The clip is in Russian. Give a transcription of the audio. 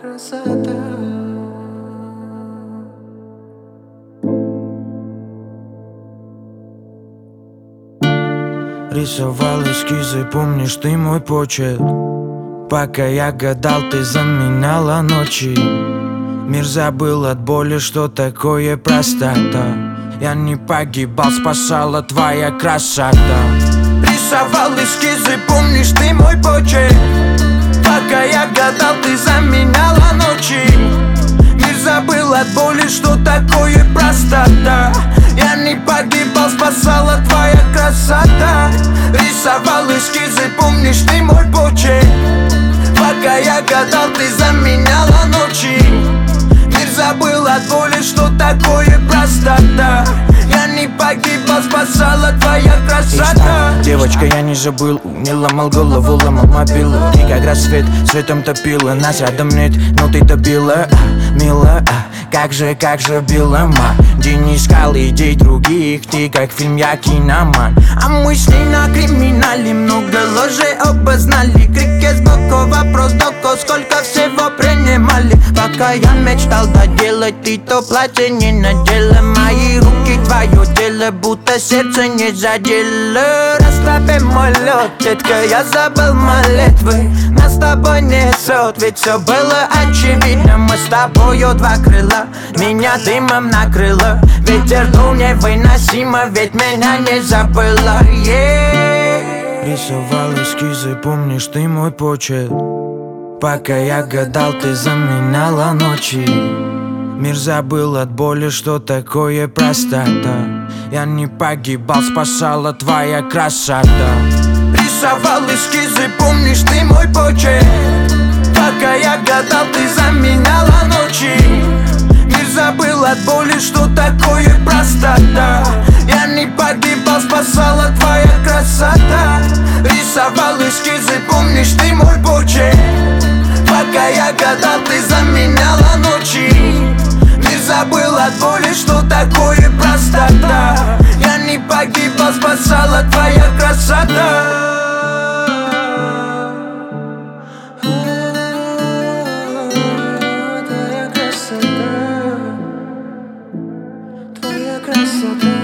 красота. Рисовал эскизы, помнишь ты мой почерк? Пока я гадал, ты заменяла ночи. Мир забыл от боли, что такое простота. Я не погибал, спасала твоя красота. Рисовал эскизы, помнишь ты мой почерк Пока я гадал, ты заменяла ночи. Мир забыл от боли, что такое простота. Я не погибал, спасала твоя красота. Рисовал эскизы, помнишь ты мой почерк. Пока я гадал, ты заменяла ночи. Мир забыл от боли, что такое простота. Я не погибал, спасала твоя красота. Девочка, я не забыл, не ломал голову, ломал мобилу как рассвет, светом топила, нас рядом нет, но ты добила, а, мила а, Как же, как же била ма? День искал идей других, ты как фильм, я киноман. А мы шли на криминале, много ложей обознали. Крики сбоку, вопрос доко, сколько всего принимали. Пока я мечтал доделать, ты то платье не надела. Мои руки твое дело, будто сердце не задело Лед, детка, я забыл молитвы. Нас с тобой несет, ведь все было очевидно. Мы с тобою два крыла, меня дымом накрыло. Ветер дул невыносимо, ведь меня не забыла. Yeah. Рисовал эскизы, помнишь ты мой почерк? Пока я гадал, ты заменяла ночи. Мир забыл от боли, что такое простота. Я не погибал, спасала твоя красота Рисовал эскизы, помнишь ты мой почерк? Пока я гадал, ты заменяла ночи. Мир забыл от боли, что такое простота. Я не погибал, спасала твоя красота. Рисовал эскизы, помнишь ты мой почерк? Пока я гадал, ты заменяла ночи. Мир забыл от боли, что такое простота. Я не погибал, спасала твоя красота across the